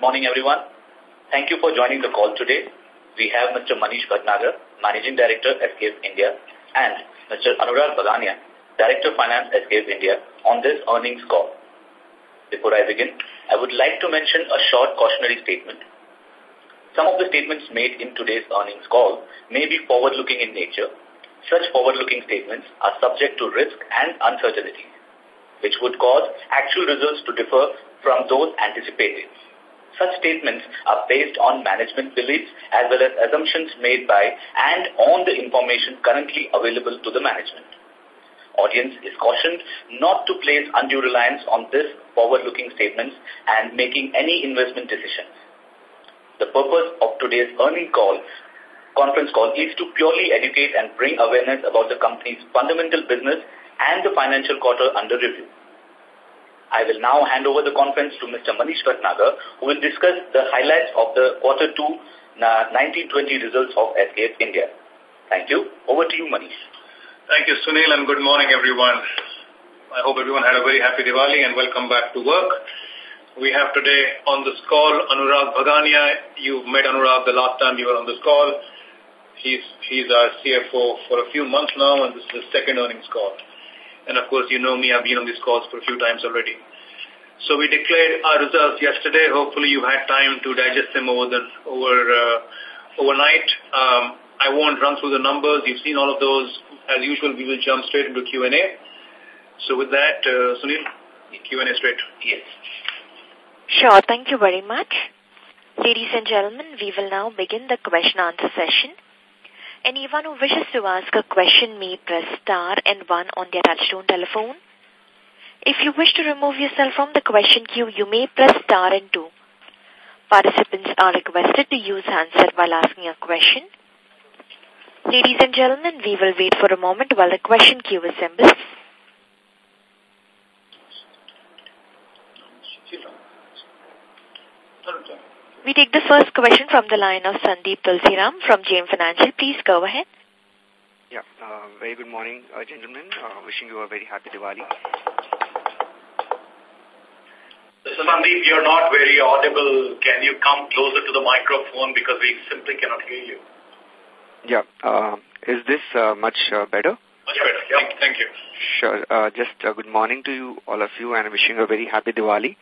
good morning everyone. Thank you for joining the call today. We have Mr. Manish Bhatnagar, Managing Director, SKF India, and Mr. Anurag Bhagania, Director Finance, SKF India, on this earnings call. Before I begin, I would like to mention a short cautionary statement. Some of the statements made in today's earnings call may be forward-looking in nature. Such forward-looking statements are subject to risk and uncertainty, which would cause actual results to differ from those anticipated. Such statements are based on management beliefs as well as assumptions made by and on the information currently available to the management. Audience is cautioned not to place undue reliance on this forward-looking statements and making any investment decisions. The purpose of today's earning call, conference call is to purely educate and bring awareness about the company's fundamental business and the financial quarter under review. I will now hand over the conference to Mr. Manish Bhatnagar, who will discuss the highlights of the quarter two 1920 results of SKF India. Thank you. Over to you, Manish. Thank you, Sunil, and good morning, everyone. I hope everyone had a very happy Diwali and welcome back to work. We have today on this call Anurag Bhagania. You met Anurag the last time you were on this call. He's, he's our CFO for a few months now, and this is his second earnings call. And of course, you know me, I've been on these calls for a few times already. So we declared our results yesterday. Hopefully you had time to digest them over the, over, uh, overnight. Um, I won't run through the numbers. You've seen all of those. As usual, we will jump straight into Q&A. So with that, uh, Sunil, Q&A straight. Yes. Sure. Thank you very much. Ladies and gentlemen, we will now begin the question-answer session. Anyone who wishes to ask a question may press star and one on their touchtone telephone. If you wish to remove yourself from the question queue, you may press star and two. Participants are requested to use handset while asking a question. Ladies and gentlemen, we will wait for a moment while the question queue assembles. We take the first question from the line of Sandeep Tulsiyan from JM Financial. Please go ahead. Yeah, uh, very good morning, uh, gentlemen. Uh, wishing you a very happy Diwali. So, Sandeep, you're not very audible. Can you come closer to the microphone because we simply cannot hear you? Yeah. Uh, is this uh, much uh, better? Much better. Yeah. Thank, thank you. Sure. Uh, just uh, good morning to you, all of you, and wishing you a very happy Diwali.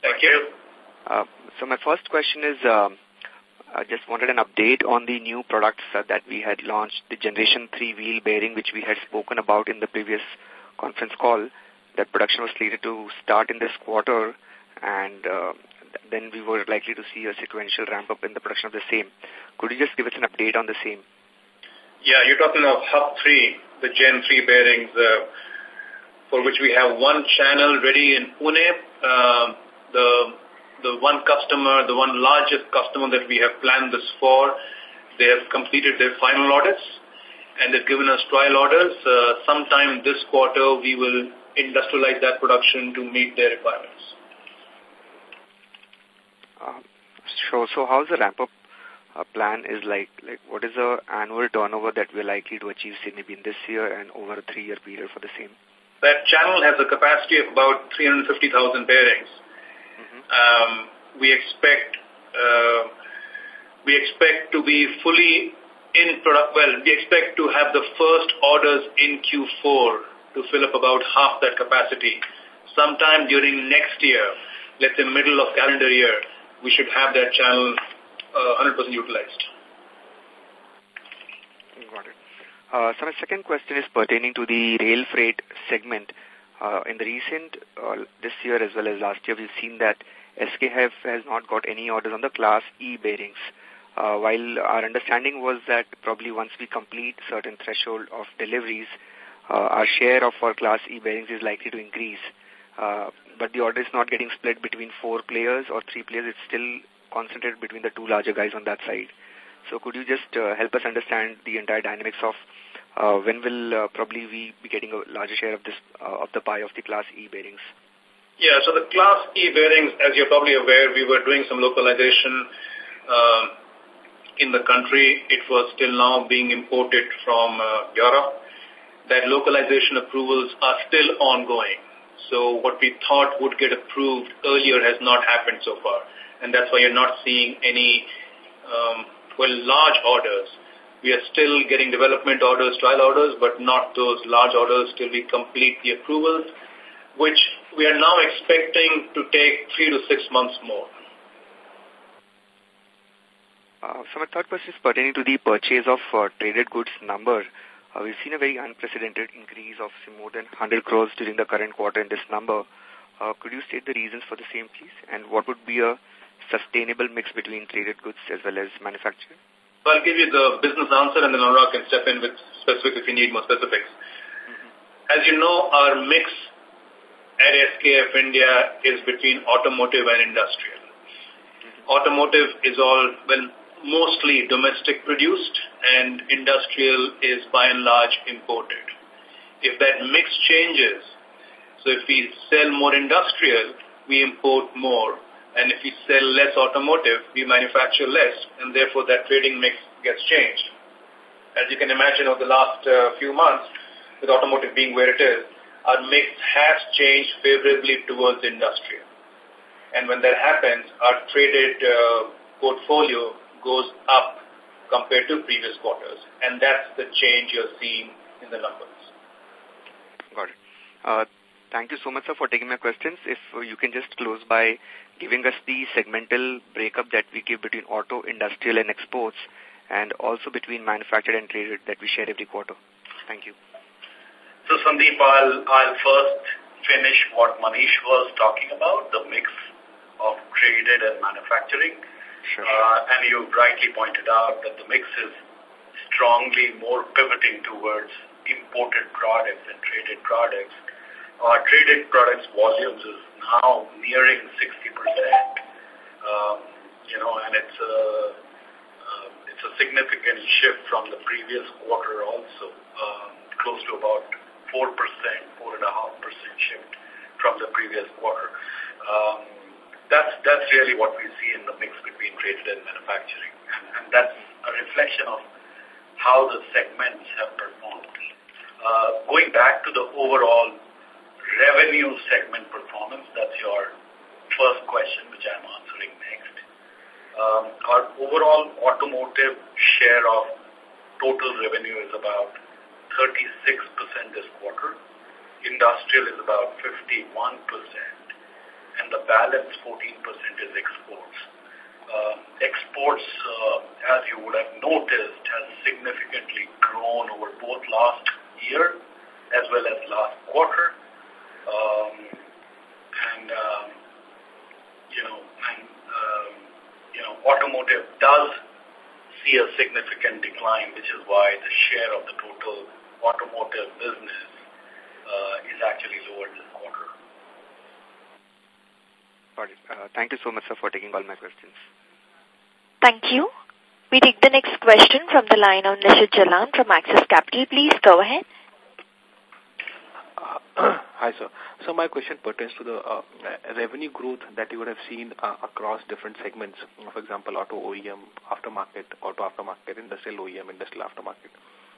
Thank you. Uh, so my first question is, um, I just wanted an update on the new products uh, that we had launched, the Generation 3 wheel bearing, which we had spoken about in the previous conference call, that production was slated to start in this quarter, and uh, then we were likely to see a sequential ramp up in the production of the same. Could you just give us an update on the same? Yeah, you're talking of Hub 3, the Gen 3 bearings, uh, for which we have one channel ready in Pune. Uh, the the one customer, the one largest customer that we have planned this for, they have completed their final orders and they've given us trial orders. Uh, sometime this quarter, we will industrialize that production to meet their requirements. Uh, so, so how's the ramp-up uh, plan is like? Like, what is the annual turnover that we're likely to achieve, say, maybe in this year and over a three-year period for the same? That channel has a capacity of about 350,000 bearings. Um, we expect uh, we expect to be fully in product. Well, we expect to have the first orders in Q4 to fill up about half that capacity. Sometime during next year, let's say middle of calendar year, we should have that channel 100% uh, utilized. Got it. Uh, so my second question is pertaining to the rail freight segment. Uh, in the recent, uh, this year as well as last year, we've seen that SKF has not got any orders on the Class E bearings. Uh, while our understanding was that probably once we complete certain threshold of deliveries, uh, our share of our Class E bearings is likely to increase. Uh, but the order is not getting split between four players or three players. It's still concentrated between the two larger guys on that side. So could you just uh, help us understand the entire dynamics of uh, when will uh, probably we be getting a larger share of this uh, of the pie of the Class E bearings? Yeah, so the Class E bearings, as you're probably aware, we were doing some localization uh, in the country. It was still now being imported from uh, Europe. That localization approvals are still ongoing. So what we thought would get approved earlier has not happened so far. And that's why you're not seeing any, um, well, large orders. We are still getting development orders, trial orders, but not those large orders till we complete the approvals, which we are now expecting to take three to six months more. Uh, so my third question is pertaining to the purchase of uh, traded goods number. Uh, we've seen a very unprecedented increase of more than 100 crores during the current quarter in this number. Uh, could you state the reasons for the same, please? And what would be a sustainable mix between traded goods as well as manufacturing? So I'll give you the business answer and then Anurag can step in with specifics if you need more specifics. Mm -hmm. As you know, our mix at SKF India is between automotive and industrial. Mm -hmm. Automotive is all, well, mostly domestic produced and industrial is by and large imported. If that mix changes, so if we sell more industrial, we import more. And if we sell less automotive, we manufacture less. And therefore that trading mix gets changed. As you can imagine over the last uh, few months, with automotive being where it is, our mix has changed favorably towards industrial. And when that happens, our traded uh, portfolio goes up compared to previous quarters. And that's the change you're seeing in the numbers. Got it. Uh, thank you so much, sir, for taking my questions. If you can just close by giving us the segmental breakup that we give between auto, industrial, and exports, and also between manufactured and traded that we share every quarter. Thank you. So, Sandeep, I'll, I'll first finish what Manish was talking about, the mix of traded and manufacturing. Sure. Uh, and you rightly pointed out that the mix is strongly more pivoting towards imported products and traded products. Our traded products volumes is now nearing 60%. Um, you know, and it's a, uh, it's a significant shift from the previous quarter also, um, close to about 4%, 4.5% shift from the previous quarter. Um, that's that's really what we see in the mix between traded and manufacturing. And, and that's a reflection of how the segments have performed. Uh, going back to the overall revenue segment performance, that's your first question, which I'm answering next. Um, our overall automotive share of total revenue is about 36% this quarter. Industrial is about 51% and the balance 14% is exports. Uh, exports, uh, as you would have noticed, has significantly grown over both last year as well as last quarter. Um, and, um, you know, and, um, you know, automotive does see a significant decline, which is why the share of the total automotive business uh, is actually lower this quarter. Got it. Uh, thank you so much, sir, for taking all my questions. Thank you. We take the next question from the line of Nishit Jalan from Axis Capital. Please go ahead. Hi, sir. So my question pertains to the uh, revenue growth that you would have seen uh, across different segments. For example, auto OEM, aftermarket, auto aftermarket, industrial OEM, industrial aftermarket.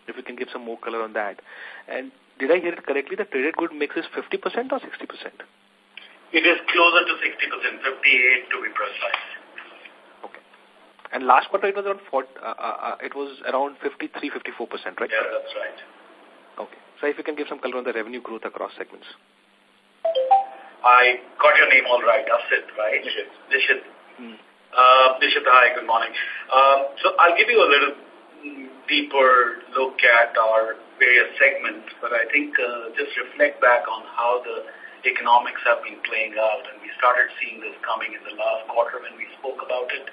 If you can give some more color on that. And did I hear it correctly? The traded good mix is 50% or 60%? It is closer to 60%, 58 to be precise. Okay. And last quarter it was around 40, uh, uh, uh, it was around 53, 54%, right? Yeah, that's right. Okay. So if you can give some color on the revenue growth across segments. I got your name all right, Asit, right? Nishit. Nishit. Hmm. Uh, Nishit, hi, good morning. Uh, so I'll give you a little deeper look at our various segments, but I think uh, just reflect back on how the economics have been playing out, and we started seeing this coming in the last quarter when we spoke about it.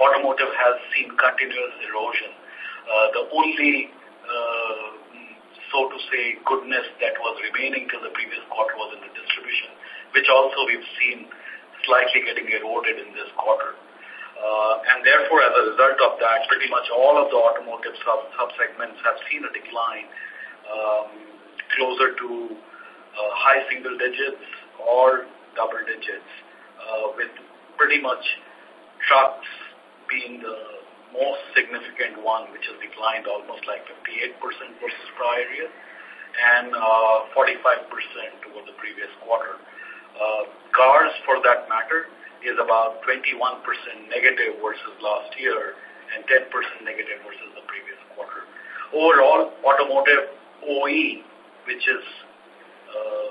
Automotive has seen continuous erosion. Uh, the only, uh, so to say, goodness that was remaining till the previous quarter was in the distribution, which also we've seen slightly getting eroded in this quarter. Uh, and therefore, as a result of that, pretty much all of the automotive sub subsegments have seen a decline um, closer to uh, high single digits or double digits, uh, with pretty much trucks being the most significant one, which has declined almost like 58% versus prior year. and uh, 45% over the previous quarter. Uh, cars, for that matter, is about 21% negative versus last year and 10% negative versus the previous quarter. Overall, automotive OE, which is, uh,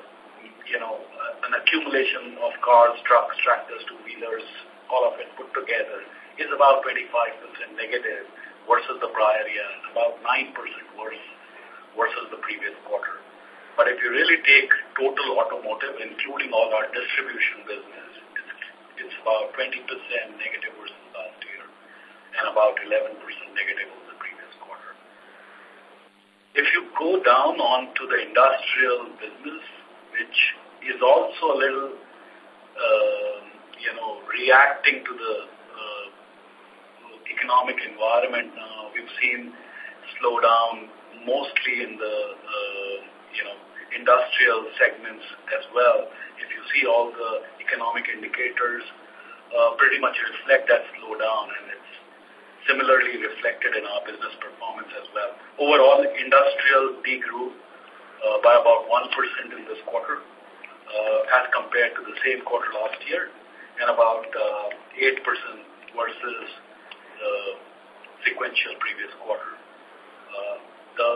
you know, an accumulation of cars, trucks, tractors, two-wheelers, all of it put together, is about 25% negative versus the prior year, about 9% worse versus the previous quarter. But if you really take total automotive, including all our distribution business, it's, about 20% negative versus last year and about 11% negative over the previous quarter. If you go down onto the industrial business, which is also a little, uh, you know, reacting to the economic environment now, we've seen slowdown mostly in the, uh, you know, industrial segments as well. If you see all the economic indicators, uh, pretty much reflect that slowdown, and it's similarly reflected in our business performance as well. Overall, industrial degrew uh, by about 1% in this quarter uh, as compared to the same quarter last year, and about uh, 8% versus the sequential previous quarter. Uh, the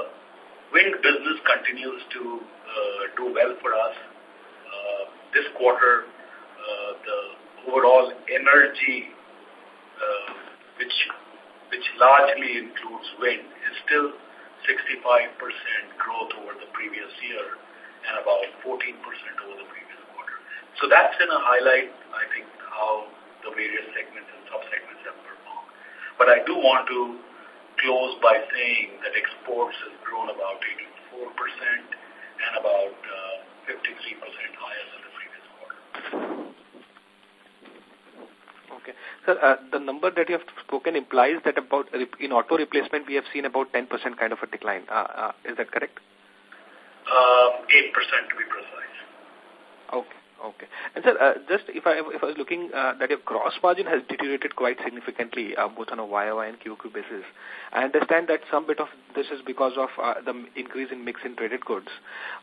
wind business continues to uh, do well for us. Uh, this quarter, the overall energy, which which largely includes wind, is still 65% growth over the previous year and about 14% over the previous quarter. So that's in a highlight, I think, how the various segments and sub-segments. But I do want to close by saying that exports has grown about 84% and about uh, 53% higher than the previous quarter. Okay. Sir, uh, the number that you have spoken implies that about in auto replacement we have seen about 10% kind of a decline. Uh, uh, is that correct? Uh, 8% to be precise. Okay. Okay. And sir, uh, just if I if I was looking uh, that your gross margin has deteriorated quite significantly, uh, both on a YOY and QQ basis. I understand that some bit of this is because of uh, the increase in mix in traded goods.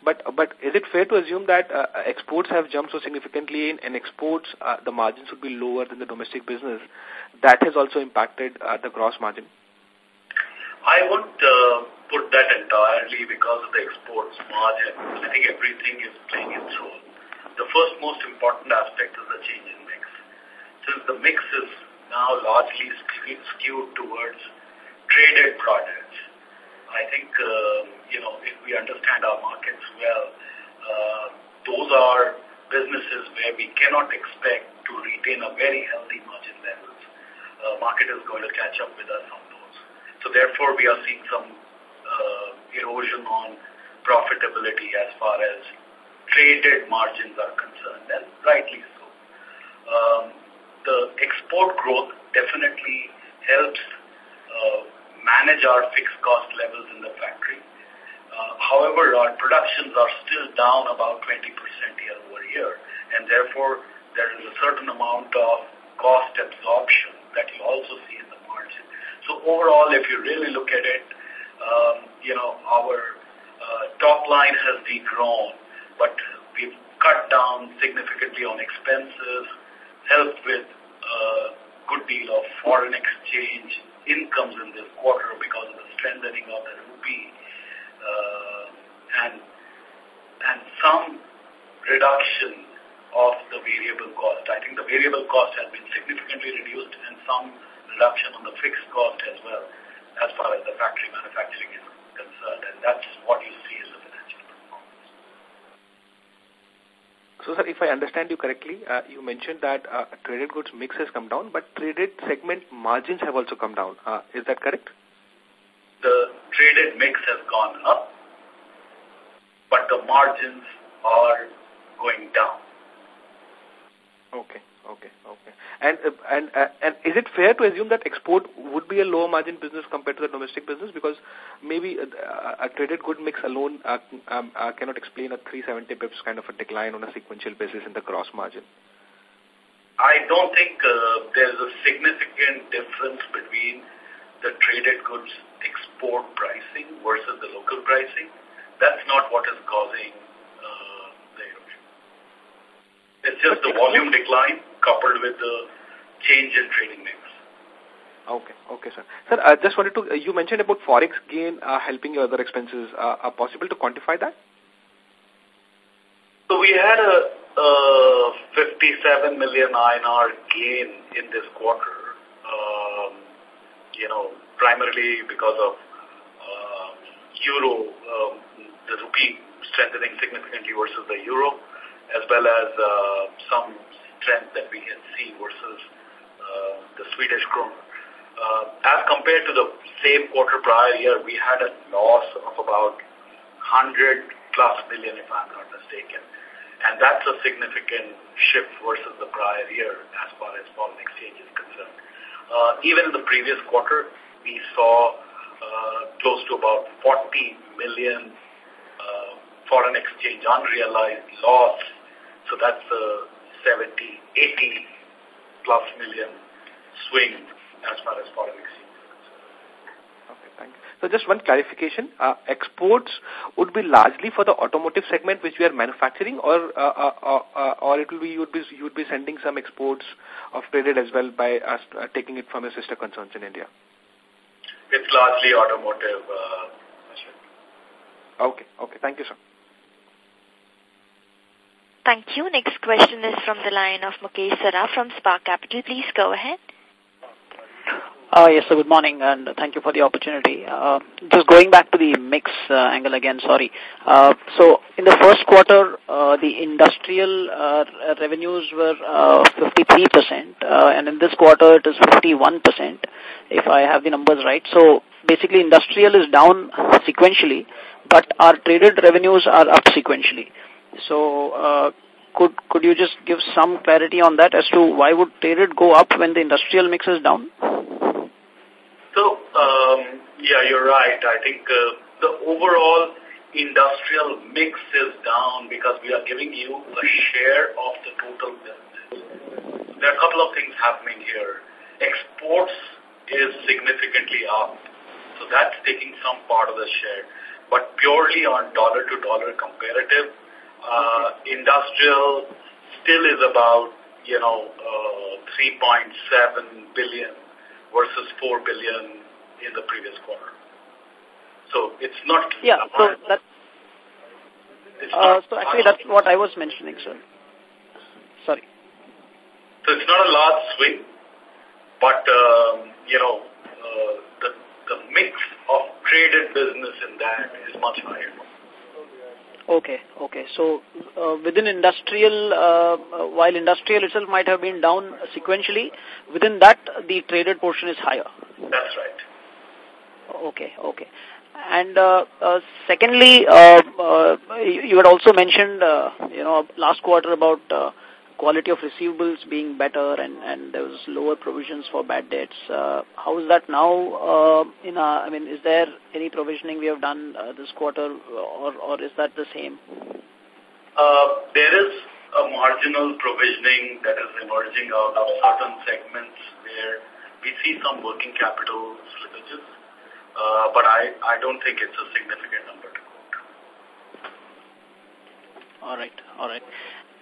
But but is it fair to assume that uh, exports have jumped so significantly in, and exports uh, the margins would be lower than the domestic business? That has also impacted uh, the gross margin. I would uh, put that entirely because of the exports margin. I think everything is playing its role the first most important aspect is the change in mix. Since the mix is now largely skewed towards traded products, I think, uh, you know, if we understand our markets well, uh, those are businesses where we cannot expect to retain a very healthy margin levels. Uh, market is going to catch up with us on those. So therefore, we are seeing some uh, erosion on profitability as far as traded margins are concerned, and rightly so. Um, the export growth definitely helps uh, manage our fixed cost levels in the factory. Uh, however, our productions are still down about 20% year over year, and therefore there is a certain amount of cost absorption that you also see in the margin. So overall, if you really look at it, um, you know, our uh, top line has degrown but we've cut down significantly on expenses, helped with a good deal of foreign exchange incomes in this quarter because of the strengthening of the rupee, uh, and and some reduction of the variable cost. I think the variable cost has been significantly reduced and some reduction on the fixed cost as well as far as the factory manufacturing is concerned. And that's what you see in the So, sir, if I understand you correctly, uh, you mentioned that uh, traded goods mix has come down, but traded segment margins have also come down. Uh, is that correct? The traded mix has gone up, but the margins are going down. Okay. Okay, okay. And uh, and uh, and is it fair to assume that export would be a lower margin business compared to the domestic business because maybe a, a traded good mix alone uh, um, uh, cannot explain a 370 pips kind of a decline on a sequential basis in the gross margin? I don't think uh, there's a significant difference between the traded goods export pricing versus the local pricing. that's not what is causing uh, the erosion. It's just the volume decline coupled with the change in trading mix. Okay, okay, sir. Sir, I just wanted to, you mentioned about forex gain uh, helping your other expenses. Uh, are possible to quantify that? So we had a, a 57 million INR gain in this quarter, um, you know, primarily because of uh, euro, um, the rupee strengthening significantly versus the euro, as well as uh, some strength that we can see versus uh, the Swedish krona. Uh, as compared to the same quarter prior year, we had a loss of about 100 plus million, if I'm not mistaken. And that's a significant shift versus the prior year as far as foreign exchange is concerned. Uh, even in the previous quarter, we saw uh, close to about 40 million uh, foreign exchange unrealized loss. So that's a 70, 80 plus million swing as far as foreign exchange. Okay, thank you. So just one clarification, uh, exports would be largely for the automotive segment which we are manufacturing or uh, uh, uh, uh or it will be you would be you would be sending some exports of traded as well by us uh, taking it from your sister concerns in India. It's largely automotive. Uh, okay, okay. Thank you, sir. Thank you. Next question is from the line of Mukesh Saraf from Spark Capital. Please go ahead. Uh, yes, sir. Good morning, and thank you for the opportunity. Uh, just going back to the mix uh, angle again, sorry. Uh, so, in the first quarter, uh, the industrial uh, revenues were uh, 53%, uh, and in this quarter it is 51%, if I have the numbers right. So, basically, industrial is down sequentially, but our traded revenues are up sequentially. So, uh, could could you just give some clarity on that as to why would traded go up when the industrial mix is down? So, um, yeah, you're right. I think uh, the overall industrial mix is down because we are giving you a share of the total business. There are a couple of things happening here. Exports is significantly up, so that's taking some part of the share. But purely on dollar-to-dollar -dollar comparative, industrial still is about, you know, uh, 3.7 billion versus 4 billion in the previous quarter. So it's not... Yeah, so that... Uh, so actually that's what I was mentioning, sir. Sorry. So it's not a large swing, but, um, you know, uh, the, the mix of traded business in that is much higher. Okay, okay. So uh, within industrial, uh, while industrial itself might have been down sequentially, within that the traded portion is higher. That's right. Okay, okay. And uh, uh, secondly, uh, uh, you, you had also mentioned, uh, you know, last quarter about uh, quality of receivables being better and, and there was lower provisions for bad debts. Uh, how is that now? Uh, in a, I mean, is there any provisioning we have done uh, this quarter or, or is that the same? Uh, there is a marginal provisioning that is emerging out of certain segments where we see some working capital slippages, uh, but I, I don't think it's a significant number to quote. All right, all right.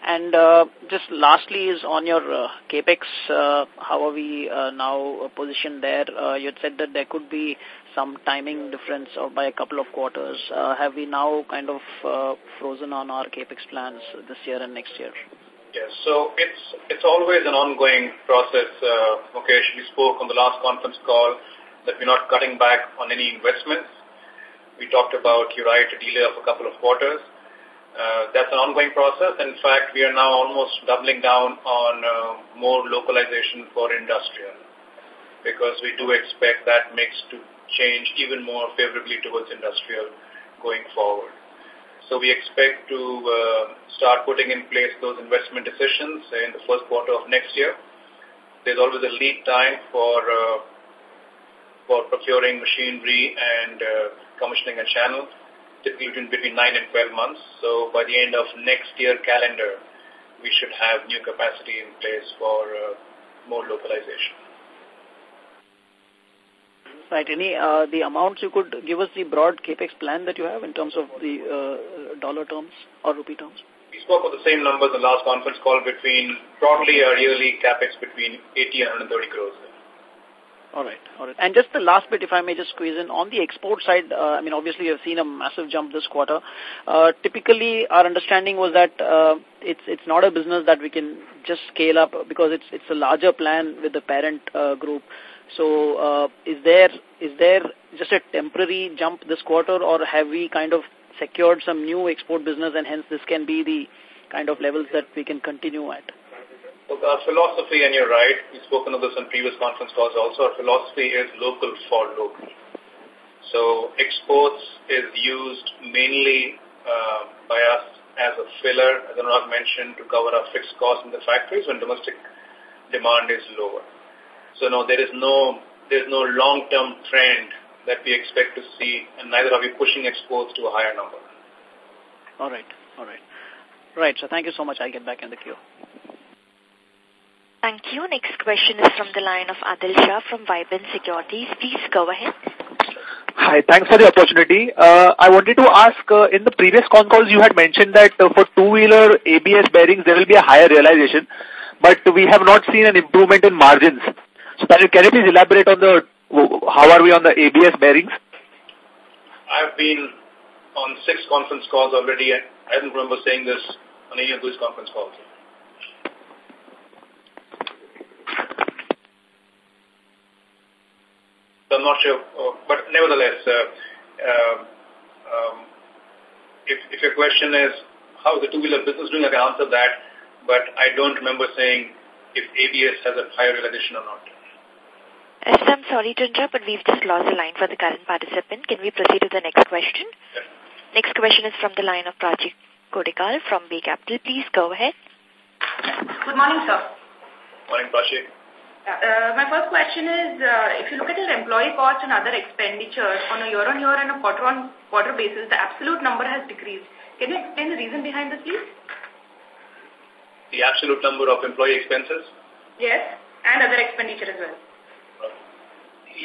And uh, just lastly is on your uh, capex, uh, how are we uh, now positioned there? You had said that there could be some timing difference or by a couple of quarters. Have we now kind of frozen on our capex plans this year and next year? Yes, so it's it's always an ongoing process. Uh, Mukesh, we spoke on the last conference call that we're not cutting back on any investments. We talked about, you're right, a delay of a couple of quarters. Uh, that's an ongoing process. In fact, we are now almost doubling down on uh, more localization for industrial because we do expect that mix to change even more favorably towards industrial going forward. So we expect to uh, start putting in place those investment decisions in the first quarter of next year. There's always a lead time for uh, for procuring machinery and uh, commissioning a channel typically between, between 9 and 12 months. So by the end of next year calendar, we should have new capacity in place for uh, more localization. Right. Any uh, the amounts you could give us the broad capex plan that you have in terms of the uh, dollar terms or rupee terms? We spoke of the same numbers in the last conference call between broadly a yearly capex between 80 and 130 crores. All right, all right. And just the last bit, if I may just squeeze in, on the export side, uh, I mean, obviously you have seen a massive jump this quarter. Uh, typically, our understanding was that uh, it's it's not a business that we can just scale up because it's it's a larger plan with the parent uh, group. So, uh, is there is there just a temporary jump this quarter, or have we kind of secured some new export business, and hence this can be the kind of levels that we can continue at? Look, our philosophy, and you're right, we've spoken of this in previous conference calls also, our philosophy is local for local. So exports is used mainly uh, by us as a filler, as Anurag mentioned, to cover our fixed costs in the factories when domestic demand is lower. So no, there is no there is no long-term trend that we expect to see, and neither are we pushing exports to a higher number. All right, all right. Right, so thank you so much. I'll get back in the queue. Thank you. Next question is from the line of Adil Shah from Vibrant Securities. Please go ahead. Hi, thanks for the opportunity. Uh, I wanted to ask, uh, in the previous con calls you had mentioned that uh, for two-wheeler ABS bearings there will be a higher realization, but we have not seen an improvement in margins. So can you, can you please elaborate on the, how are we on the ABS bearings? I've been on six conference calls already. And I don't remember saying this on any of those conference calls. So I'm not sure, uh, but nevertheless, uh, uh, um, if, if your question is how is the two-wheeler business doing, I can answer that, but I don't remember saying if ABS has a higher realization or not. Yes, I'm sorry to interrupt, but we've just lost the line for the current participant. Can we proceed to the next question? Yes. Next question is from the line of Prachi Kodikal from B Capital. Please go ahead. Good morning, sir. Morning, Prachi. Uh, my first question is, uh, if you look at your employee cost and other expenditures on a year-on-year -year and a quarter-on-quarter -quarter basis, the absolute number has decreased. Can you explain the reason behind this, please? The absolute number of employee expenses? Yes, and other expenditure as well.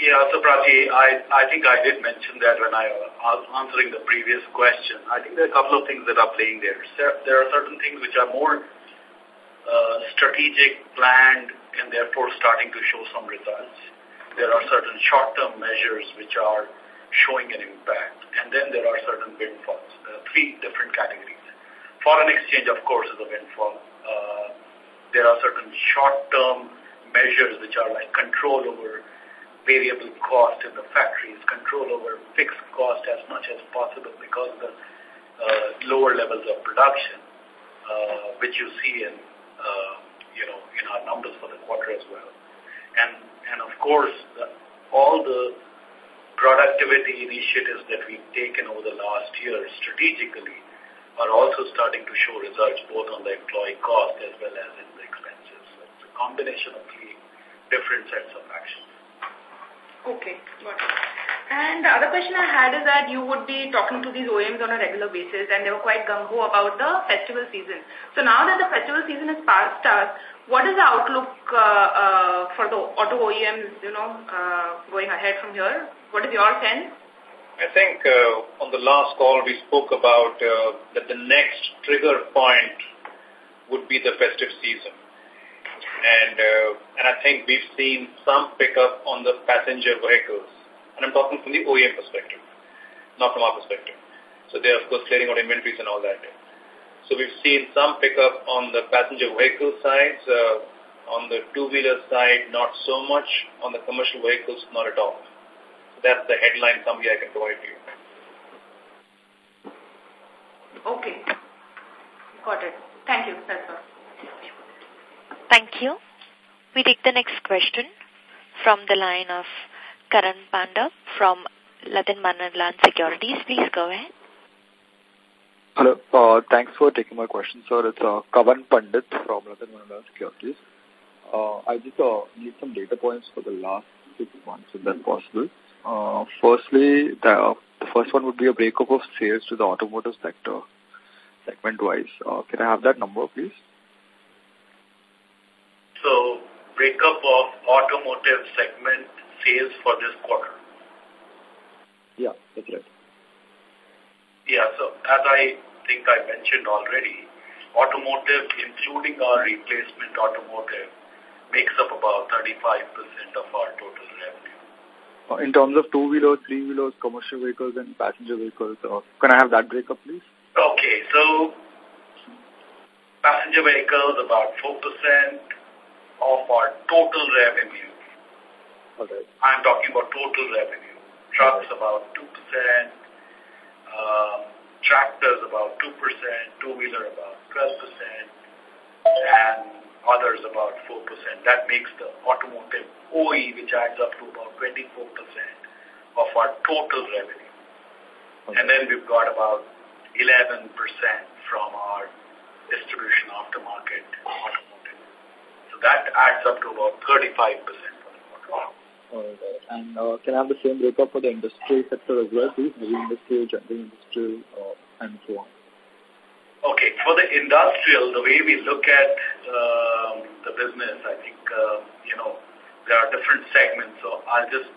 Yeah, so Prachi, I, I think I did mention that when I was answering the previous question. I think there are a couple of things that are playing there. There are certain things which are more uh, strategic, planned, and therefore starting to show some results. There are certain short-term measures which are showing an impact, and then there are certain windfalls. Are three different categories. Foreign exchange, of course, is a windfall. Uh, there are certain short-term measures which are like control over variable cost in the factories, control over fixed cost as much as possible because of the uh, lower levels of production, uh, which you see in uh, you know, in our numbers for the quarter as well. And, and of course, the, all the productivity initiatives that we've taken over the last year strategically are also starting to show results both on the employee cost as well as in the expenses. So it's a combination of three different sets of actions. Okay, got it. And the other question I had is that you would be talking to these OEMs on a regular basis and they were quite gung-ho about the festival season. So now that the festival season is past us, what is the outlook uh, uh, for the auto OEMs, you know, uh, going ahead from here? What is your sense? I think uh, on the last call we spoke about uh, that the next trigger point would be the festive season. And, uh, and I think we've seen some pickup on the passenger vehicles and I'm talking from the OEM perspective, not from our perspective. So they're, of course, clearing out inventories and all that. So we've seen some pickup on the passenger vehicle side. Uh, on the two-wheeler side, not so much. On the commercial vehicles, not at all. So that's the headline summary I can provide to you. Okay. Got it. Thank you. That's all. Thank you. We take the next question from the line of Karan Panda from Latin Manalan Securities. Please go ahead. Hello. Uh, thanks for taking my question, sir. It's uh, Kavan Pandit from Latin Manalan Securities. Uh, I just uh, need some data points for the last six months, if that's possible. Uh, firstly, the, uh, the first one would be a breakup of sales to the automotive sector, segment-wise. Uh, can I have that number, please? So, breakup of automotive segment sales for this quarter. Yeah, that's right. Yeah, so as I think I mentioned already, automotive, including our replacement automotive, makes up about 35% of our total revenue. Uh, in terms of two-wheelers, three-wheelers, commercial vehicles, and passenger vehicles, uh, can I have that breakup, please? Okay, so passenger vehicles about 4% of our total revenue. Okay. I'm talking about total revenue. Trucks about 2%, um, tractors about 2%, two-wheeler about 12%, and others about 4%. That makes the automotive OE, which adds up to about 24% of our total revenue. Okay. And then we've got about 11% from our distribution aftermarket automotive. So that adds up to about 35% Wow. And uh, can I have the same breakup for the industry sector as well, please? Heavy industry, general industry, uh, and so on. Okay, for the industrial, the way we look at um, the business, I think, uh, you know, there are different segments, so I'll just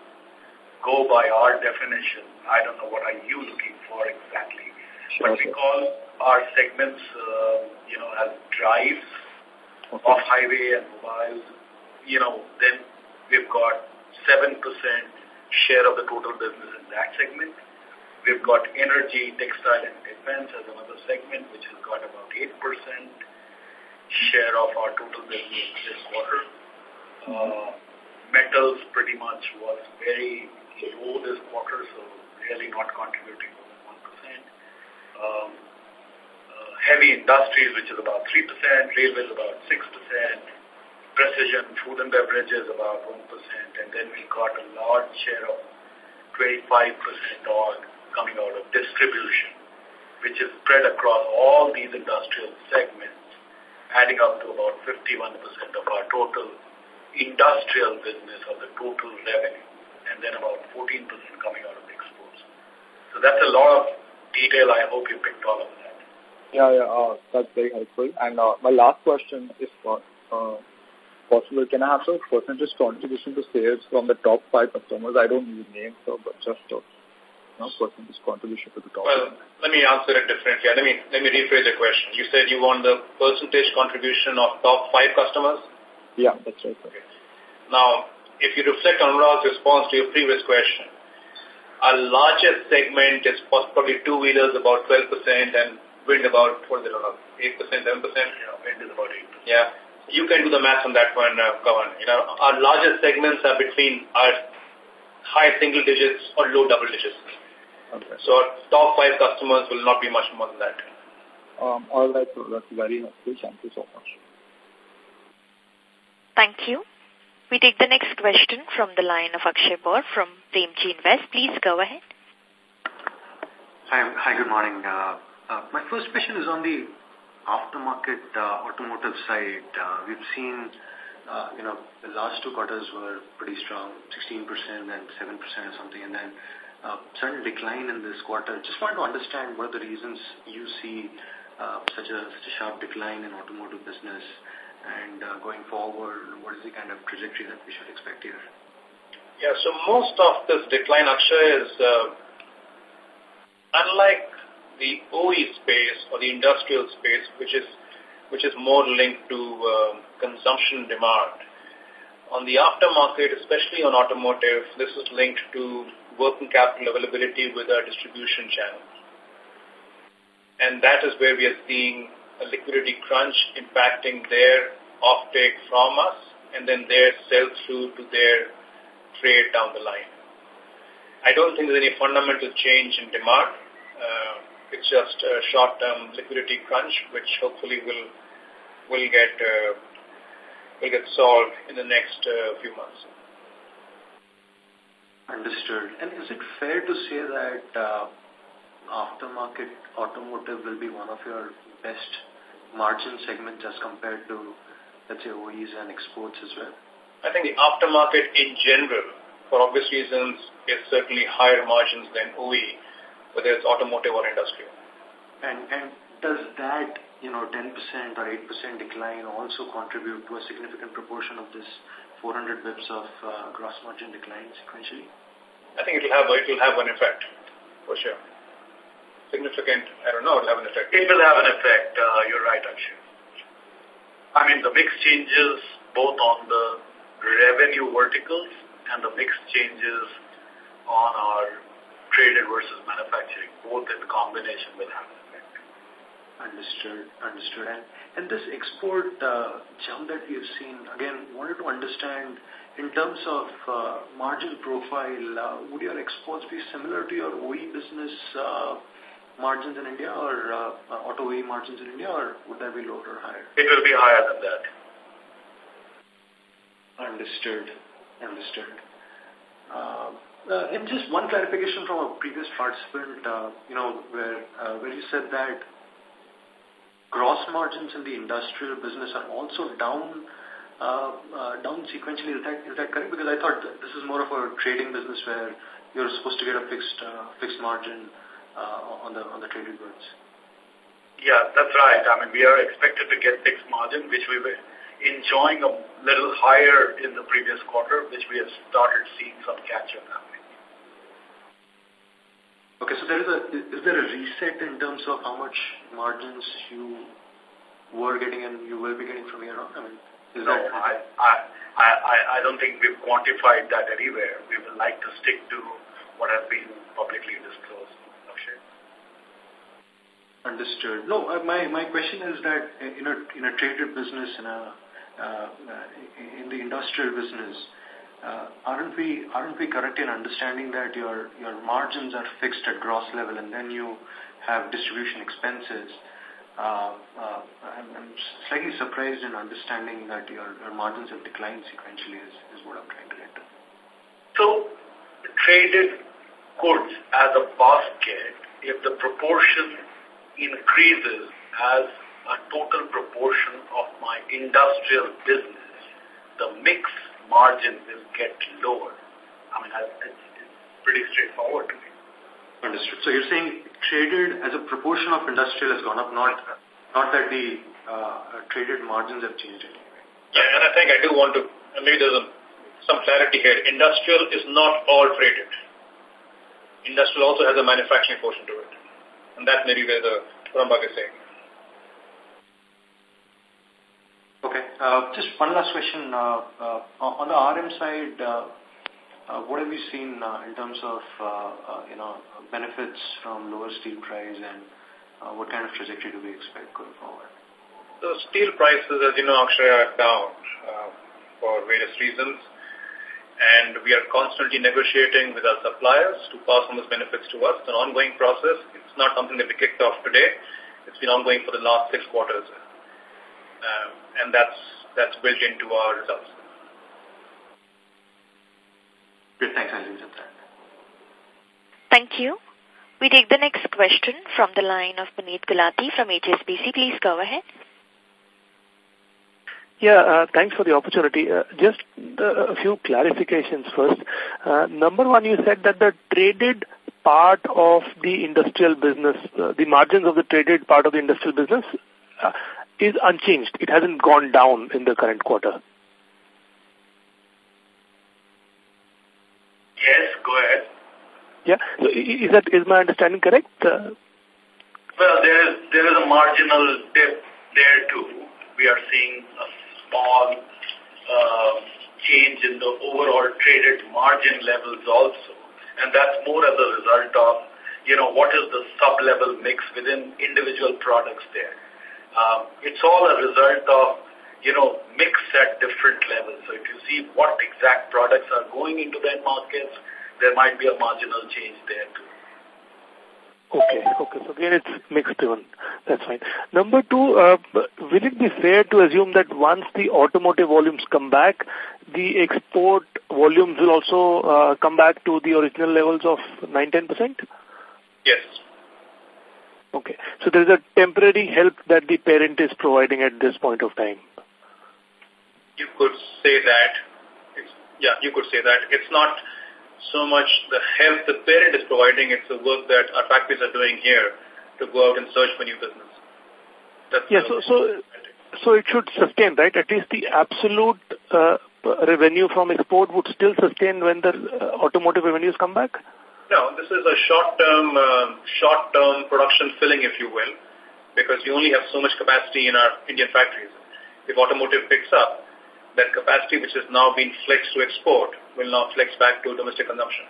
go by our definition. I don't know what are you looking for exactly. Sure, but we call our segments, uh, you know, as drives, okay. off-highway and mobiles. You know, then we've got 7% share of the total business in that segment. We've got energy, textile, and defense as another segment, which has got about 8% share of our total business this quarter. Uh, metals pretty much was very low this quarter, so really not contributing more than 1%. Um, uh, heavy industries, which is about 3%, railways about 6%, precision, food and beverages about 1%, and then we got a large share of 25% odd coming out of distribution, which is spread across all these industrial segments, adding up to about 51% of our total industrial business of the total revenue, and then about 14% coming out of exports. So that's a lot of detail. I hope you picked all of that. Yeah, yeah, uh, that's very helpful. And uh, my last question is for, uh, possible. Can I have some percentage contribution to sales from the top five customers? I don't need names, so, but just uh, know, percentage contribution to the top? Well, let me answer it differently. Let me, let me rephrase the question. You said you want the percentage contribution of top five customers? Yeah, that's right. Okay. Now, if you reflect on Anurag's response to your previous question, our largest segment is possibly two-wheelers about 12% and wind about, what is it, 8%, 7%? Yeah, wind is about 8%. Yeah. You can do the math on that one, uh, Kavan. You know, our largest segments are between our high single digits or low double digits. Okay. So our top five customers will not be much more than that. Um, all right, so that's very helpful. Thank you so much. Thank you. We take the next question from the line of Akshay Bor from Premji Invest. Please go ahead. Hi, hi good morning. Uh, uh, my first question is on the aftermarket uh, automotive side. Uh, we've seen, uh, you know, the last two quarters were pretty strong, 16% and 7% or something, and then uh, sudden decline in this quarter. Just want to understand what are the reasons you see such, a, such a sharp decline in automotive business and going forward, what is the kind of trajectory that we should expect here? Yeah, so most of this decline, Akshay, is unlike the OE space or the industrial space, which is which is more linked to uh, consumption demand. On the aftermarket, especially on automotive, this is linked to working capital availability with our distribution channel. And that is where we are seeing a liquidity crunch impacting their offtake from us and then their sell-through to their trade down the line. I don't think there's any fundamental change in demand. Uh, it's just a short-term liquidity crunch, which hopefully will will get uh, will get solved in the next uh, few months. Understood. And is it fair to say that uh, aftermarket automotive will be one of your best margin segments as compared to, let's say, OEs and exports as well? I think the aftermarket in general, for obvious reasons, is certainly higher margins than OE, whether it's automotive or industrial. And, and does that, you know, 10% or 8% decline also contribute to a significant proportion of this 400 bips of uh, gross margin decline sequentially? I think it will have, it will have an effect, for sure. Significant, I don't know, it will have an effect. It will have an effect. Uh, you're right, Akshay. I mean, the mix changes both on the revenue verticals and the mix changes on our traded versus manufacturing, both in combination will have an effect. Understood, understood. And, and this export uh, jump that we've seen, again, wanted to understand in terms of uh, margin profile, uh, would your exports be similar to your OE business uh, margins in India or uh, auto OE margins in India, or would that be lower or higher? It will be higher than that. Understood. Understood. Uh, and just one clarification from a previous participant, uh, you know, where uh, where you said that gross margins in the industrial business are also down uh, uh, down sequentially. Is that is that correct? Because I thought this is more of a trading business where you're supposed to get a fixed uh, fixed margin uh, on the on the traded goods. Yeah, that's right. I mean, we are expected to get fixed margin, which we were enjoying a little higher in the previous quarter, which we have started seeing some catch-up happening. Okay, so there is a is there a reset in terms of how much margins you were getting and you will be getting from here on? I mean, is no, that I, I I I don't think we've quantified that anywhere. We would like to stick to what has been publicly disclosed. Understood. No, uh, my my question is that in a in a traded business in a uh, in the industrial business, uh, aren't we aren't we correct in understanding that your your margins are fixed at gross level and then you have distribution expenses? Uh, uh, I'm, I'm slightly surprised in understanding that your, your margins have declined sequentially is, is what I'm trying to get to. So, traded goods as a basket, if the proportion increases as a total proportion of my industrial business, the mix margin will get lower. I mean, it's, it's pretty straightforward to me. Understood. So you're saying traded as a proportion of industrial has gone up, not not that the uh, traded margins have changed anyway. Yeah, and I think I do want to, maybe there's a, some clarity here. Industrial is not all traded. Industrial also has a manufacturing portion to it. And that's maybe where the Kurambag is saying. Okay. Uh, just one last question. Uh, uh, on the RM side, uh, uh, what have you seen uh, in terms of, uh, uh, you know, benefits from lower steel price and uh, what kind of trajectory do we expect going forward? The steel prices, as you know, Akshay, are down uh, for various reasons. And we are constantly negotiating with our suppliers to pass on those benefits to us. It's an ongoing process. It's not something that we kicked off today. It's been ongoing for the last six quarters. Um, and that's that's built into our results. Good, thanks. I'll leave it at that. Thank you. We take the next question from the line of Puneet Gulati from HSBC. Please go ahead. Yeah, uh, thanks for the opportunity. Uh, just uh, a few clarifications first. Uh, number one, you said that the traded part of the industrial business, uh, the margins of the traded part of the industrial business uh, is unchanged. It hasn't gone down in the current quarter. Yes, go ahead. Yeah. So is that is my understanding correct? Uh, well, there is there is a marginal dip there too. We are seeing a small uh, change in the overall traded margin levels also, and that's more as a result of you know what is the sub-level mix within individual products there. Um, it's all a result of, you know, mix at different levels. So if you see what exact products are going into the markets, there might be a marginal change there too. Okay, okay. So again, it's mixed driven. That's fine. Number two, uh, will it be fair to assume that once the automotive volumes come back, the export volumes will also uh, come back to the original levels of 9-10%? Yes. Okay. So there is a temporary help that the parent is providing at this point of time. You could say that. It's, yeah, you could say that. It's not so much the help the parent is providing, it's the work that our factories are doing here to go out and search for new business. That's yeah, so, so, so it should sustain, right? At least the absolute uh, revenue from export would still sustain when the uh, automotive revenues come back? No, this is a short-term uh, short-term production filling, if you will, because you only have so much capacity in our Indian factories. If automotive picks up, that capacity which has now been flexed to export will now flex back to domestic consumption.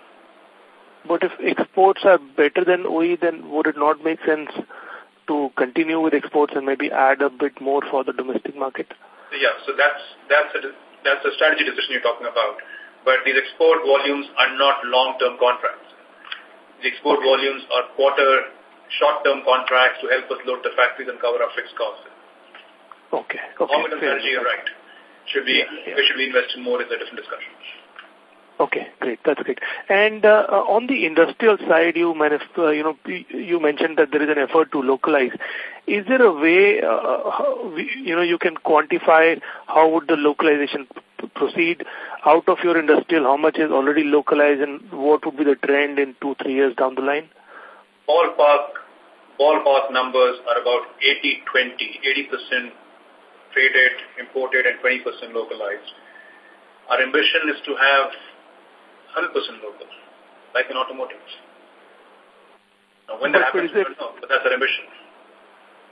But if exports are better than OE, then would it not make sense to continue with exports and maybe add a bit more for the domestic market? Yeah, so that's that's a, that's a strategy decision you're talking about. But these export volumes are not long-term contracts. The export volumes are quarter, short-term contracts to help us load the factories and cover our fixed costs. Okay. okay. Long-term strategy, you're right. Should be, yeah, yeah. we should be investing more is a different discussion. Okay, great. That's great. And uh, uh, on the industrial side, you, uh, you know you mentioned that there is an effort to localize. Is there a way uh, uh you know you can quantify how would the localization proceed out of your industrial? How much is already localized, and what would be the trend in two three years down the line? Ballpark ballpark numbers are about 80-20, 80% traded, imported, and 20% localized. Our ambition is to have 100% local, like in automotive. Now, when that happens, I don't know, but that's our ambition.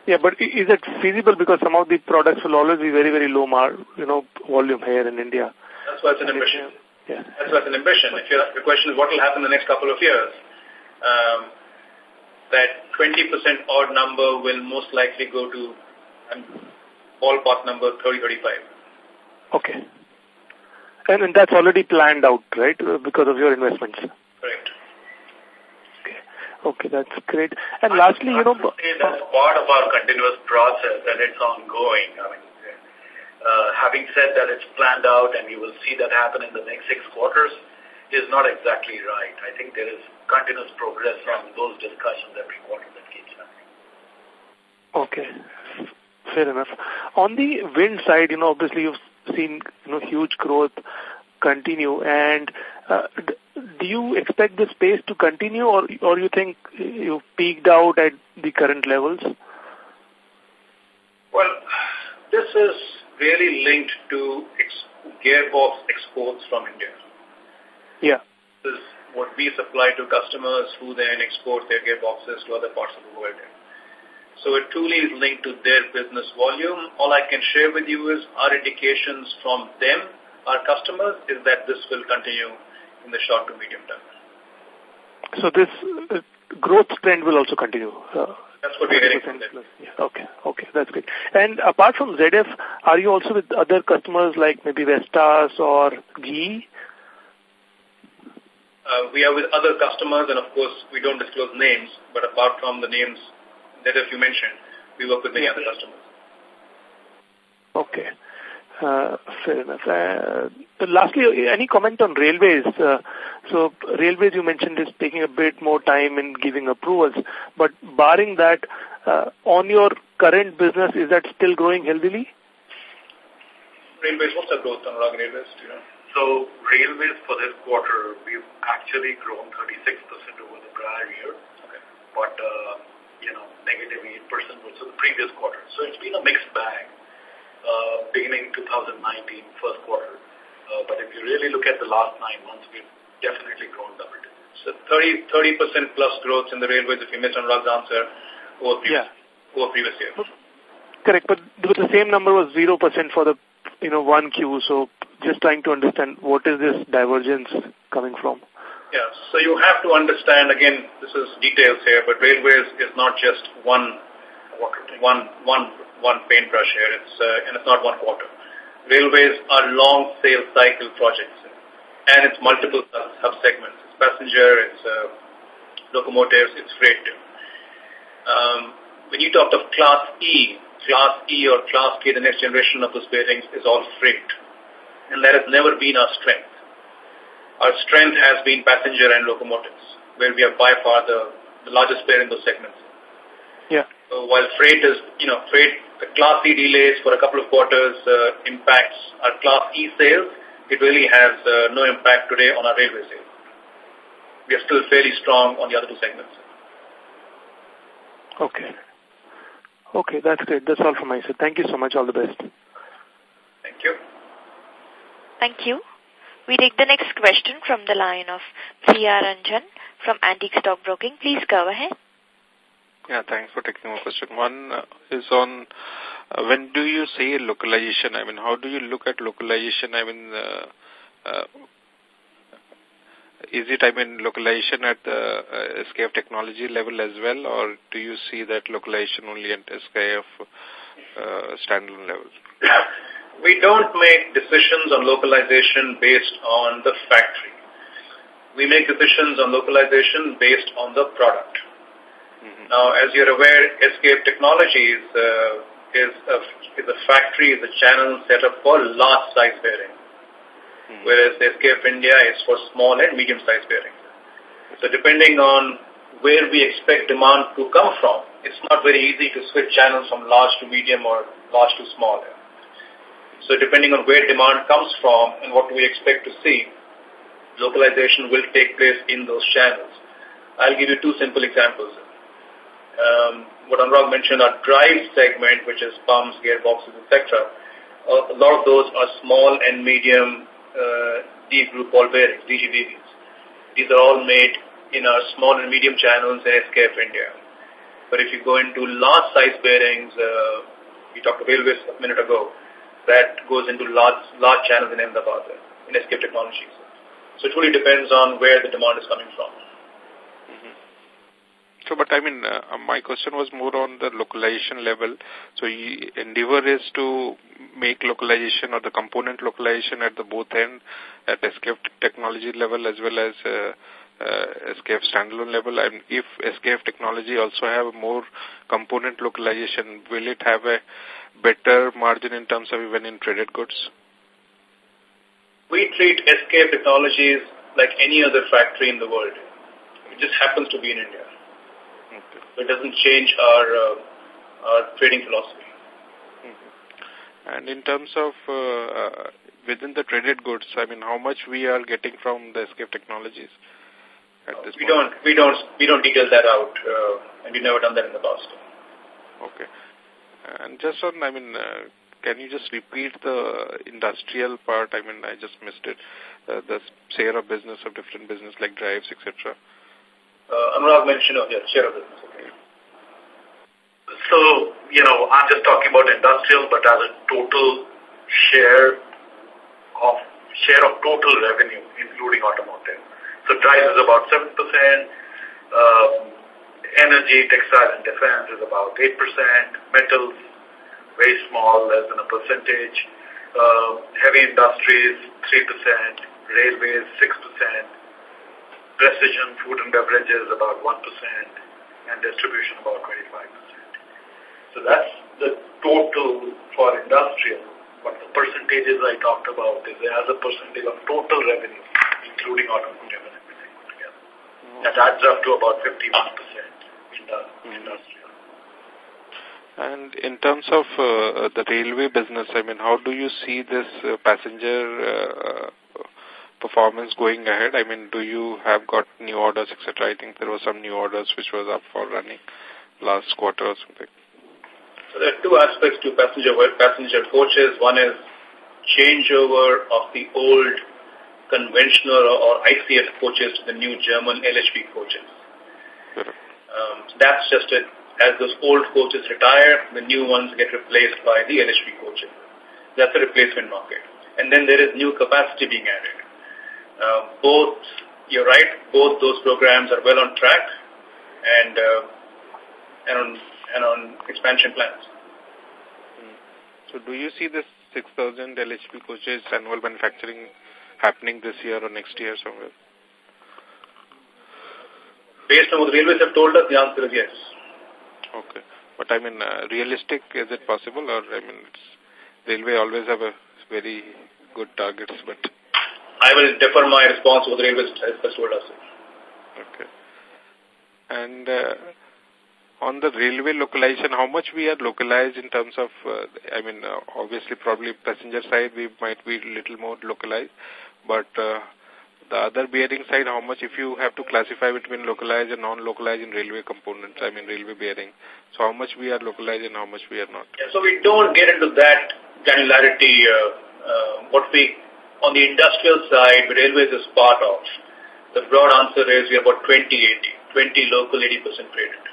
Yeah, but is it feasible because some of the products will always be very, very low mar, you know, volume here in India? That's why it's an ambition. Yeah. That's why it's an ambition. If your, the question is what will happen in the next couple of years, um, that 20% odd number will most likely go to a ballpark number 30-35. Okay. And, and that's already planned out, right, because of your investments? Okay that's great. And I lastly, you know... that's part of our continuous process and it's ongoing. I mean, uh, having said that it's planned out and you will see that happen in the next six quarters is not exactly right. I think there is continuous progress from those discussions every quarter that keeps happening. Okay. Fair enough. On the wind side, you know, obviously you've seen you know huge growth continue and uh, do you expect the space to continue or or you think you've peaked out at the current levels? Well this is really linked to ex gearbox exports from india. Yeah. This is what we supply to customers who then export their gearboxes to other parts of the world. So it truly is linked to their business volume. All I can share with you is our indications from them, our customers, is that this will continue in the short to medium term. So this uh, growth trend will also continue? Uh, that's what we're hearing from them. Yeah, okay, okay, that's good. And apart from ZF, are you also with other customers like maybe Vestas or GE? Uh, we are with other customers and of course we don't disclose names, but apart from the names that as you mentioned, we work with many other customers. Okay. Uh, fair enough. Uh, lastly, any comment on railways? Uh, so railways you mentioned is taking a bit more time in giving approvals, but barring that, uh, on your current business, is that still growing healthily? Railways, what's the growth on railways? Do you know? So railways for this quarter, we've actually grown 36% over the prior year. Okay. But uh, you know, negative 8% versus the previous quarter. So it's been a mixed bag uh, beginning 2019, first quarter. Uh, but if you really look at the last nine months, we've definitely grown double digits. So 30, 30% plus growth in the railways, if you missed Anurag's answer, over previous, yeah. over previous year. Correct, but the same number was 0% for the, you know, 1Q. So just trying to understand what is this divergence coming from? Yeah, so you have to understand, again, this is details here, but railways is not just one, one, one, one paintbrush here, it's, uh, and it's not one quarter. Railways are long sales cycle projects, and it's multiple sub-segments. It's passenger, it's uh, locomotives, it's freight. Um, when you talk of Class E, Class E or Class K, the next generation of those bearings is all freight. And that has never been our strength. Our strength has been passenger and locomotives, where we are by far the, the largest player in those segments. Yeah. So while freight is, you know, freight, the Class C delays for a couple of quarters uh, impacts our Class E sales, it really has uh, no impact today on our railway sales. We are still fairly strong on the other two segments. Okay. Okay, that's great. That's all from my side. Thank you so much. All the best. Thank you. Thank you. We take the next question from the line of Priya Ranjan from Antique Stock Broking. Please go ahead. Yeah, thanks for taking my question. One uh, is on uh, when do you say localization? I mean, how do you look at localization? I mean, uh, uh, is it, I mean, localization at the uh, SKF technology level as well, or do you see that localization only at SKF uh, standalone level? We don't make decisions on localization based on the factory. We make decisions on localization based on the product. Now, as you're aware, SKF Technologies uh, is, a, is a factory, is a channel set up for large size bearings hmm. whereas SKF India is for small and medium size bearings. So depending on where we expect demand to come from, it's not very easy to switch channels from large to medium or large to small. So depending on where demand comes from and what we expect to see, localization will take place in those channels. I'll give you two simple examples. Um, what Anurag mentioned, our drive segment, which is pumps, gearboxes, etc., uh, a lot of those are small and medium uh, deep groove ball bearings, DGBBs. These are all made in our small and medium channels in SKF India. But if you go into large size bearings, uh, we talked about railways a minute ago, that goes into large large channels in Ahmedabad, in SKF Technologies. So it really depends on where the demand is coming from. So, but I mean, uh, my question was more on the localization level. So, endeavor is to make localization or the component localization at the both end, at SKF technology level as well as uh, uh, SKF standalone level. And if SKF technology also have more component localization, will it have a better margin in terms of even in traded goods? We treat SKF technologies like any other factory in the world. It just happens to be in India. Okay. So it doesn't change our, uh, our trading philosophy. Mm -hmm. And in terms of uh, uh, within the traded goods, I mean, how much we are getting from the SKF technologies at this we point? don't we don't we don't detail that out, uh, and we've never done that in the past. Okay. And just on, I mean, uh, can you just repeat the industrial part? I mean, I just missed it. Uh, the share of business of different business like drives, etc uh, Anurag mentioned earlier, share of business. So, you know, I'm just talking about industrial, but as a total share of share of total revenue, including automotive. So drive is about 7%, um, energy, textile, and defense is about 8%, metals, very small, less than a percentage, uh, heavy industries, 3%, railways, 6%, precision food and beverages about 1% and distribution about 25%. So that's the total for industrial. But the percentages I talked about is as a percentage of total revenue, including automotive and everything together. Mm. That adds up to about 51% in the mm. industrial. And in terms of uh, the railway business, I mean, how do you see this uh, passenger uh, performance going ahead? I mean, do you have got new orders, etc.? I think there were some new orders which was up for running last quarter or something. So there are two aspects to passenger passenger coaches. One is changeover of the old conventional or ICF coaches to the new German LHB coaches. Um, that's just it. As those old coaches retire, the new ones get replaced by the LHB coaches. That's a replacement market. And then there is new capacity being added. Uh, both, you're right, both those programs are well on track and, uh, and, on, and on expansion plans. Hmm. So do you see this 6,000 LHB coaches annual manufacturing happening this year or next year somewhere? Based on what the railways have told us, the answer is yes. Okay. But I mean, uh, realistic, is it possible? Or, I mean, it's, railway always have a very good targets, but I will defer my response to what the railways has told us. Okay. And uh, on the railway localization, how much we are localized in terms of, uh, I mean, uh, obviously probably passenger side we might be a little more localized, but uh, the other bearing side, how much if you have to classify between localized and non-localized in railway components, I mean railway bearing. So how much we are localized and how much we are not? Yeah, so we don't get into that granularity. Uh, uh, what we on the industrial side, railways is part of. The broad answer is we are about 20-80. 20 local, 80% traded.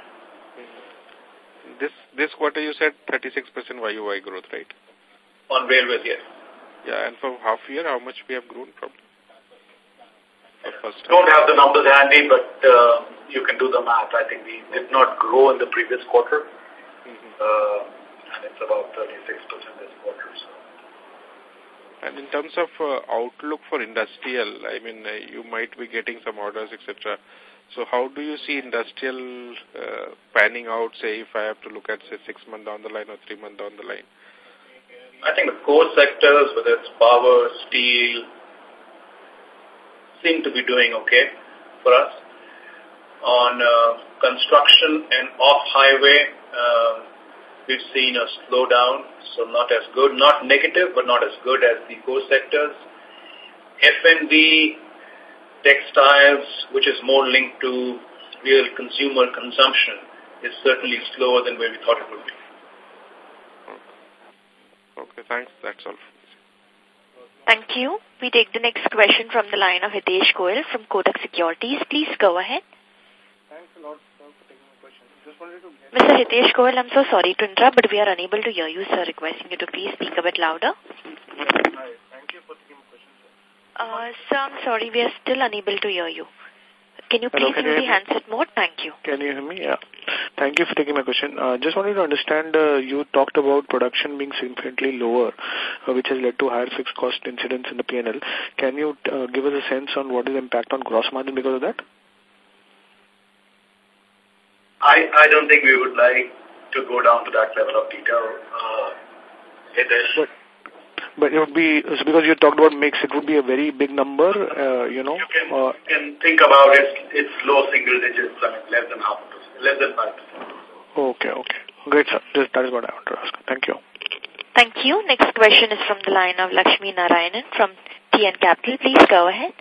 This this quarter you said 36% YOY growth, right? On railways, yes. Yeah, and for half year, how much we have grown from? First Don't have the numbers handy, but uh, you can do the math. I think we did not grow in the previous quarter, mm -hmm. uh, and it's about 36% this quarter. So. And in terms of uh, outlook for industrial, I mean, uh, you might be getting some orders, etc. So how do you see industrial uh, panning out, say, if I have to look at, say, six months down the line or three months down the line? I think the core sectors, whether it's power, steel, seem to be doing okay for us. On construction and off-highway, uh, we've seen a slowdown, so not as good, not negative, but not as good as the core sectors. F&B, textiles, which is more linked to real consumer consumption, is certainly slower than where we thought it would be. Okay, thanks. That's all. Thank you. We take the next question from the line of Hitesh Goel from Kotak Securities. Please go ahead. Thanks a lot for taking my question. Just wanted to get Mr. Hitesh Goel, I'm so sorry to interrupt, but we are unable to hear you, sir. Requesting you to please speak a bit louder. Hi. Thank you for taking my question, sir. Uh, sir, I'm sorry. We are still unable to hear you. Can you please Hello, use the handset mode? Thank you. Can you hear me? Yeah. Thank you for taking my question. Uh, just wanted to understand, uh, you talked about production being significantly lower, uh, which has led to higher fixed cost incidence in the P&L. Can you uh, give us a sense on what is the impact on gross margin because of that? I, I don't think we would like to go down to that level of detail. Uh, it is. But but it would be, because you talked about mix, it would be a very big number, uh, you know. You can, uh, you can think about it, it's low single digits, I mean, less than half, a percent, less than 5%. Okay, okay. Great, sir. Just, that is what I want to ask. Thank you. Thank you. Next question is from the line of Lakshmi Narayanan from TN Capital. Please go ahead.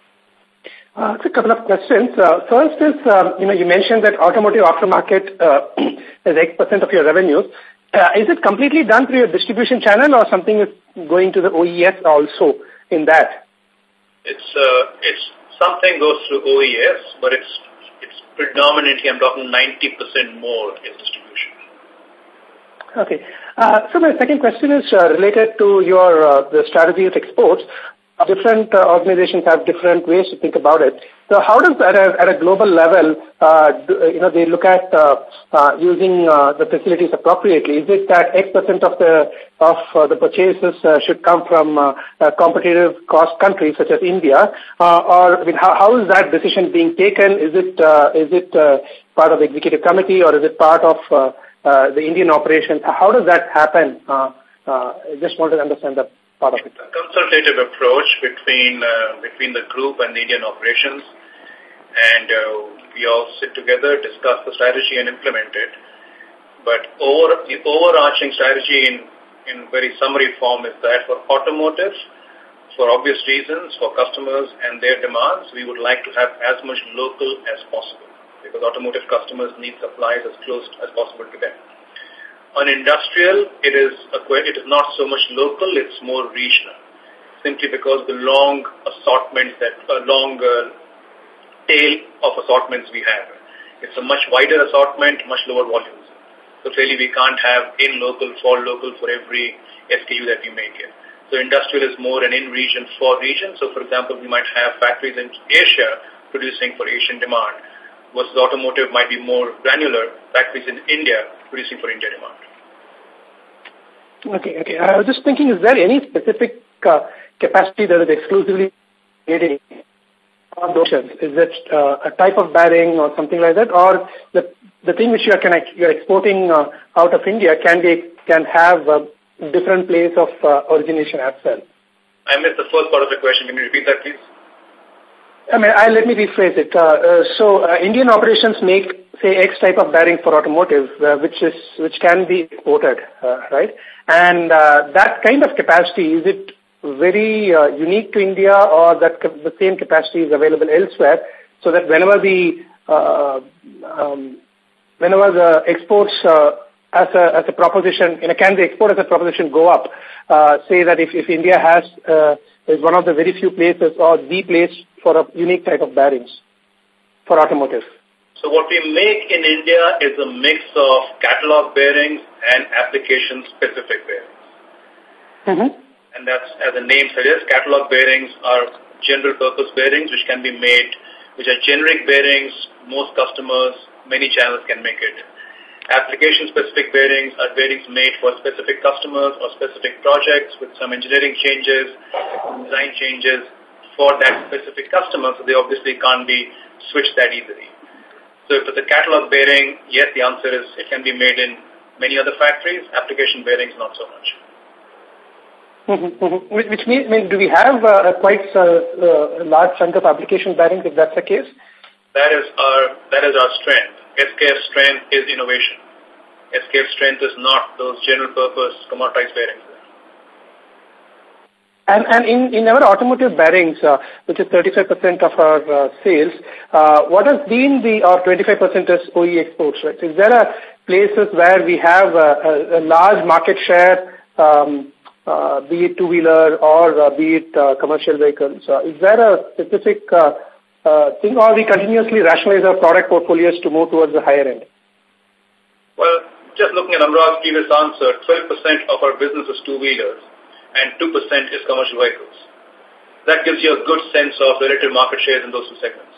Uh, a couple of questions. Uh, first is, um, you know, you mentioned that automotive aftermarket uh, is X percent of your revenues. Uh, is it completely done through your distribution channel or something is going to the OES also in that? It's uh, it's something goes through OES, but it's it's predominantly I'm talking 90% more is distribution. Okay. Uh, so my second question is uh, related to your uh, the strategy of exports different uh, organizations have different ways to think about it. So how does, at a, at a global level, uh, do, uh, you know, they look at uh, uh, using uh, the facilities appropriately? Is it that X percent of the of uh, the purchases uh, should come from uh, competitive cost countries such as India, uh, or I mean, how, how is that decision being taken? Is it uh, is it uh, part of the executive committee, or is it part of uh, uh, the Indian operations? How does that happen? Uh, uh, I just wanted to understand that part of it. A consultative approach between uh, between the group and Indian operations, and uh, we all sit together, discuss the strategy, and implement it. But over the overarching strategy in in very summary form is that for automotive, for obvious reasons, for customers and their demands, we would like to have as much local as possible because automotive customers need supplies as close as possible to them. On industrial, it is a, it is not so much local, it's more regional, simply because the long assortments that, a uh, long uh, tail of assortments we have. It's a much wider assortment, much lower volumes. So clearly we can't have in local, for local for every SKU that we make here. So industrial is more an in-region for region. So for example, we might have factories in Asia producing for Asian demand versus automotive might be more granular, factories in India producing for India demand. Okay, okay. I was just thinking, is there any specific uh, capacity that is exclusively made in Is it uh, a type of bearing or something like that, or the the thing which you are can you are exporting uh, out of India can be can have a different place of uh, origination as well? I missed the first part of the question. Can you repeat that, please? I mean, I, let me rephrase it. Uh, uh, so, uh, Indian operations make, say, X type of bearing for automotive, uh, which is which can be exported, right? And that kind of capacity is it very unique to India, or that the same capacity is available elsewhere, so that whenever the um, whenever the exports as a as a proposition, can the export as a proposition go up? Uh, say that if if India has uh, is one of the very few places or the place for a unique type of bearings for automotive? So what we make in India is a mix of catalog bearings and application-specific bearings. Mm -hmm. And that's, as the name suggests, catalog bearings are general-purpose bearings which can be made, which are generic bearings. Most customers, many channels can make it. Application-specific bearings are bearings made for specific customers or specific projects with some engineering changes, design changes for that specific customer, so they obviously can't be switched that easily. So if it's a catalog bearing, yes, the answer is it can be made in many other factories. Application bearings, not so much. Mm -hmm, Which means, I mean, do we have uh, a quite uh, uh, large chunk of application bearings if that's the case? That is our that is our strength. SKF strength is innovation. SKF strength is not those general purpose commoditized bearings. And, and in, in our automotive bearings, uh, which is 35% of our uh, sales, uh, what has been the, or 25% is OE exports, right? Is there a places where we have a, a, a large market share, um, uh, be it two-wheeler or uh, be it uh, commercial vehicles? Uh, is there a specific uh, thing or we continuously rationalize our product portfolios to move towards the higher end? Well, just looking at Anurag's previous answer, 12% of our business is two-wheelers and 2% is commercial vehicles. That gives you a good sense of relative market shares in those two segments.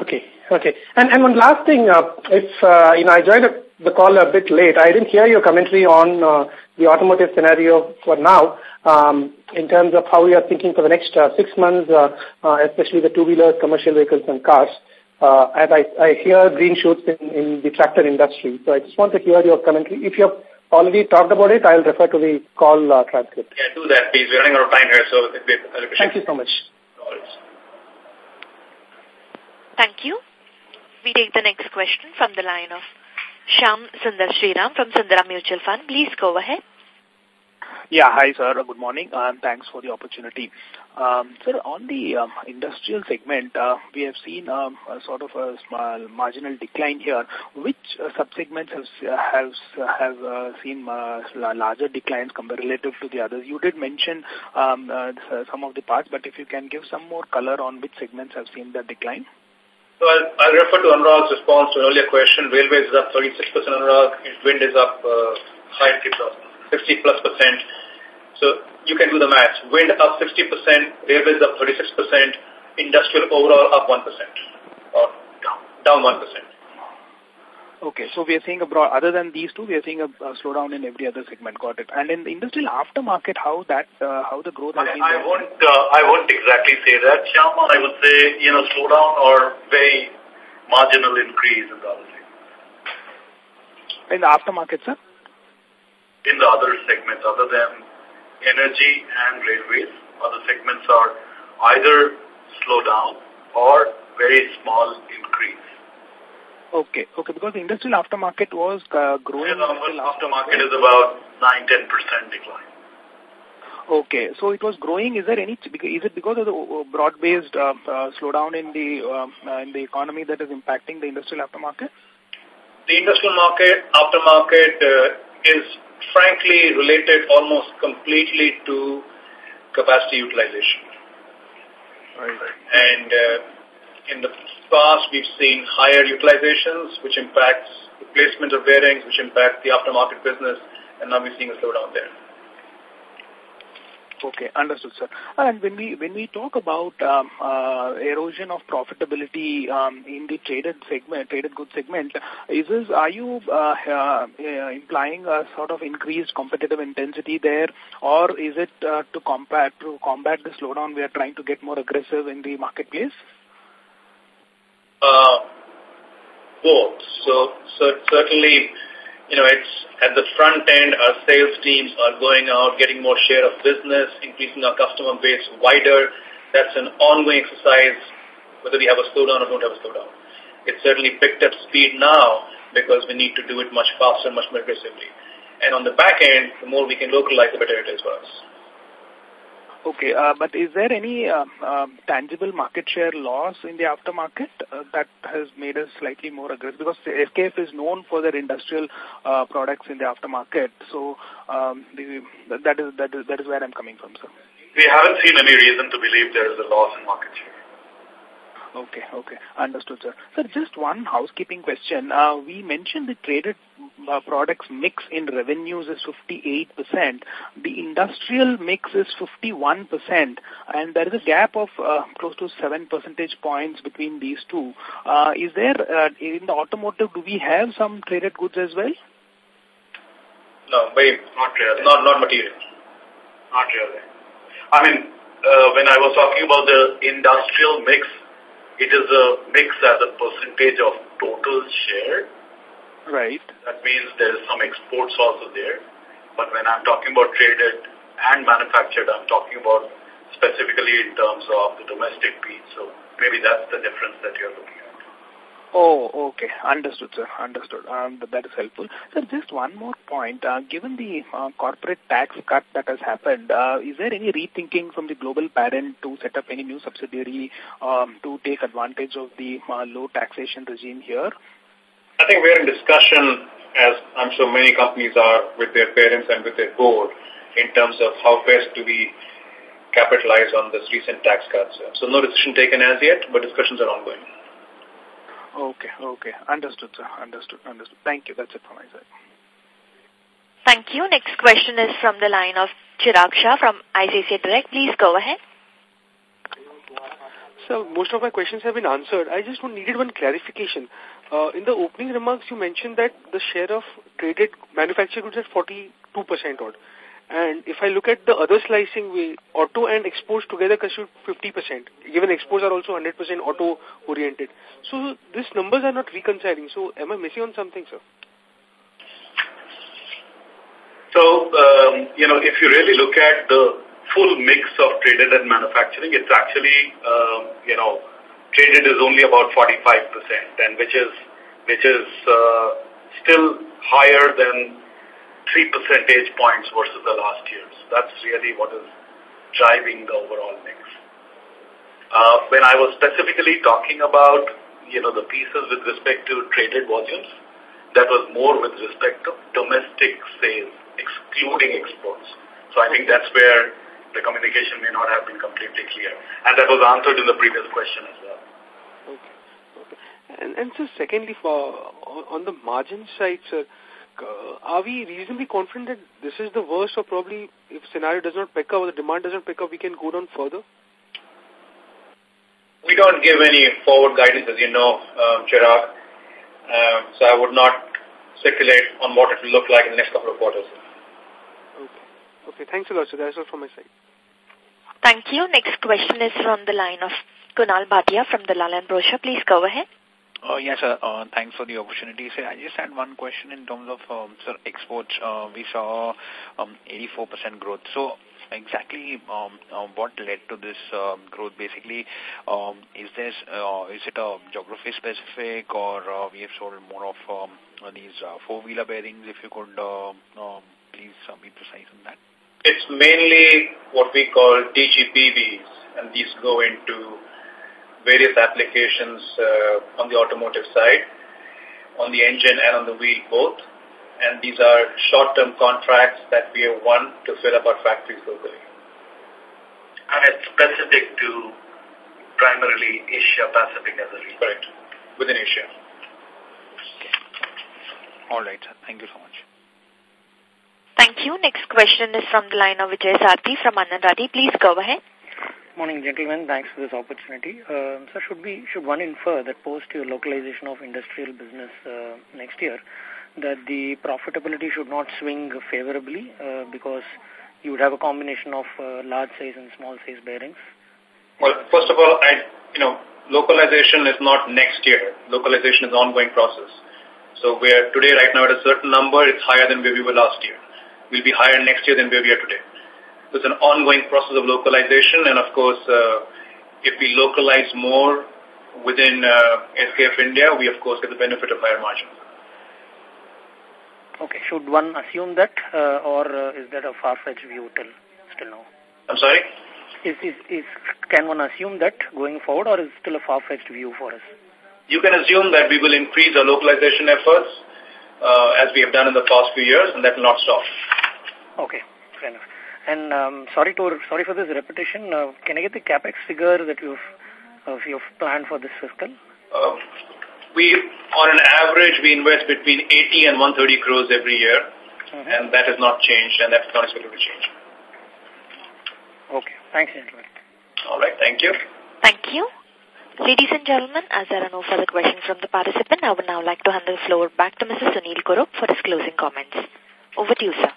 Okay, okay. And, and one last thing, uh, if, uh, you know, I joined the call a bit late, I didn't hear your commentary on uh, the automotive scenario for now, um, in terms of how we are thinking for the next uh, six months, uh, uh, especially the two-wheelers, commercial vehicles and cars. Uh, and I, I hear green shoots in, in the tractor industry. So I just want to hear your commentary. If you have already talked about it, I'll refer to the call uh, transcript. Yeah, do that, please. We're running out of time here, so Thank you so much. Thank you. We take the next question from the line of Shyam Sundar Sriram from Sundaram Mutual Fund. Please go ahead. Yeah, hi sir. Good morning and thanks for the opportunity. Um, sir, on the um, industrial segment, uh, we have seen um, a sort of a small marginal decline here. Which uh, subsegments have have have uh, seen uh, larger declines compared relative to the others? You did mention um, uh, some of the parts, but if you can give some more color on which segments have seen that decline. So I'll, I'll refer to Anurag's response to an earlier question. Railways is up 36%, Anurag. Wind is up uh, high 60 plus percent. So you can do the math. Wind up 60%, railways up 36%, industrial overall up 1%, or down, down 1%. Okay, so we are seeing a broad, other than these two, we are seeing a, a, slowdown in every other segment. Got it. And in the industrial aftermarket, how that, uh, how the growth has I, been? I won't, uh, I won't exactly say that, Shyama. I would say, you know, slowdown or very marginal increase in the other segments. In the aftermarket, sir? In the other segments, other than energy and railways, other segments are either slow down or very small increase. Okay, okay, because the industrial aftermarket was uh, growing. The aftermarket is about 9-10% decline. Okay, so it was growing. Is there any? Is it because of the uh, broad-based uh, uh, slowdown in the uh, in the economy that is impacting the industrial aftermarket? The industrial market aftermarket uh, is frankly related almost completely to capacity utilization. Right. And uh, in the past, we've seen higher utilizations, which impacts replacement of bearings, which impact the aftermarket business, and now we're seeing a slowdown there. Okay, understood, sir. And when we when we talk about um, uh, erosion of profitability um, in the traded segment, traded goods segment, is this are you uh, uh, implying a sort of increased competitive intensity there, or is it uh, to combat to combat the slowdown we are trying to get more aggressive in the marketplace? Uh, both. So, so certainly you know, it's at the front end, our sales teams are going out, getting more share of business, increasing our customer base wider. That's an ongoing exercise, whether we have a slowdown or don't have a slowdown. It's certainly picked up speed now because we need to do it much faster, much more aggressively. And on the back end, the more we can localize, the better it is for us. Okay, uh, but is there any uh, uh, tangible market share loss in the aftermarket uh, that has made us slightly more aggressive? Because SKF is known for their industrial uh, products in the aftermarket, so um, the, that is that is that is where I'm coming from, sir. We haven't seen any reason to believe there is a loss in market share. Okay, okay. Understood, sir. Sir, just one housekeeping question. Uh, we mentioned the traded uh, products mix in revenues is 58%. The industrial mix is 51%, and there is a gap of uh, close to 7 percentage points between these two. Uh, is there, uh, in the automotive, do we have some traded goods as well? No, very, not really. Not, not material. Not really. I mean, uh, when I was talking about the industrial mix, it is a mix as a percentage of total share. Right. That means there is some exports also there. But when I'm talking about traded and manufactured, I'm talking about specifically in terms of the domestic piece. So maybe that's the difference that you're looking at. Oh, okay. Understood, sir. Understood. Um, that is helpful. Sir, just one more point. Uh, given the uh, corporate tax cut that has happened, uh, is there any rethinking from the global parent to set up any new subsidiary um, to take advantage of the uh, low taxation regime here? I think we're in discussion, as I'm sure many companies are, with their parents and with their board, in terms of how best do we capitalize on this recent tax cuts. So no decision taken as yet, but discussions are ongoing. Okay, okay. Understood, sir. Understood, understood. Thank you. That's it from my side. Thank you. Next question is from the line of Chirag Shah from ICICI Direct. Please go ahead. So most of my questions have been answered. I just needed one clarification. Uh, in the opening remarks, you mentioned that the share of traded manufactured goods is 42% odd. And if I look at the other slicing way, auto and exports together constitute 50%, given exports are also 100% auto-oriented. So these numbers are not reconciling. So am I missing on something, sir? So, um, you know, if you really look at the full mix of traded and manufacturing, it's actually, um, you know, traded is only about 45%, and which is, which is uh, still higher than three percentage points versus the last year. So that's really what is driving the overall mix. Uh, when I was specifically talking about, you know, the pieces with respect to traded volumes, that was more with respect to domestic sales, excluding exports. So I think that's where the communication may not have been completely clear. And that was answered in the previous question as well. Okay. okay. And, and so secondly, for on the margin side, sir, uh, are we reasonably confident that this is the worst or probably if scenario does not pick up or the demand doesn't pick up, we can go down further? We don't give any forward guidance, as you know, um, Chirag. Um, so I would not speculate on what it will look like in the next couple of quarters. Okay. Okay. Thanks a lot, sir. That's all from my side. Thank you. Next question is from the line of Kunal Bhatia from Dalal and Broacha. Please go ahead. Uh, yes, sir. Uh, thanks for the opportunity. So I just had one question in terms of um, sir, exports. Uh, we saw um, 84% growth. So exactly um, uh, what led to this um, growth? Basically, um, is this uh, is it a geography specific, or uh, we have sold more of um, these uh, four wheeler bearings? If you could uh, um, please uh, be precise on that. It's mainly what we call DGBBs, and these go into various applications uh, on the automotive side, on the engine and on the wheel both. And these are short-term contracts that we have won to fill up our factories locally. And it's specific to primarily Asia Pacific as a region. Correct. Within Asia. All right. Thank you so much. Thank you. Next question is from the line of Vijay Sarthi from Anand Rathi. Please go ahead. Morning, gentlemen. Thanks for this opportunity. Uh, so should we should one infer that post your localization of industrial business uh, next year, that the profitability should not swing favorably uh, because you would have a combination of uh, large size and small size bearings? Well, first of all, I you know localization is not next year. Localization is an ongoing process. So we are today right now at a certain number. It's higher than where we were last year. We'll be higher next year than where we are today. It's an ongoing process of localization, and of course, uh, if we localize more within uh, SKF India, we of course get the benefit of higher margins. Okay, should one assume that, uh, or uh, is that a far-fetched view till still now? I'm sorry? Is, is, is, can one assume that going forward or is it still a far-fetched view for us? You can assume that we will increase our localization efforts uh, as we have done in the past few years and that will not stop. Okay, fair enough. And um, sorry to sorry for this repetition. Uh, can I get the capex figure that you've uh, you've planned for this fiscal? Uh, we, on an average, we invest between 80 and 130 crores every year, mm -hmm. and that has not changed, and that's not expected to change. Okay. Thanks, gentlemen. All right. Thank you. Thank you. Ladies and gentlemen, as there are no further questions from the participant, I would now like to hand the floor back to Mr. Sunil Kurup for his closing comments. Over to you, sir.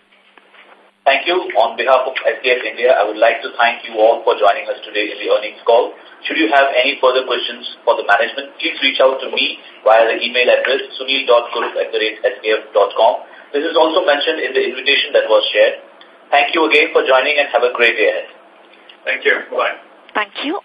Thank you. On behalf of SKF India, I would like to thank you all for joining us today in the earnings call. Should you have any further questions for the management, please reach out to me via the email address sunil.kurup at This is also mentioned in the invitation that was shared. Thank you again for joining and have a great day ahead. Thank you. Bye. Thank you.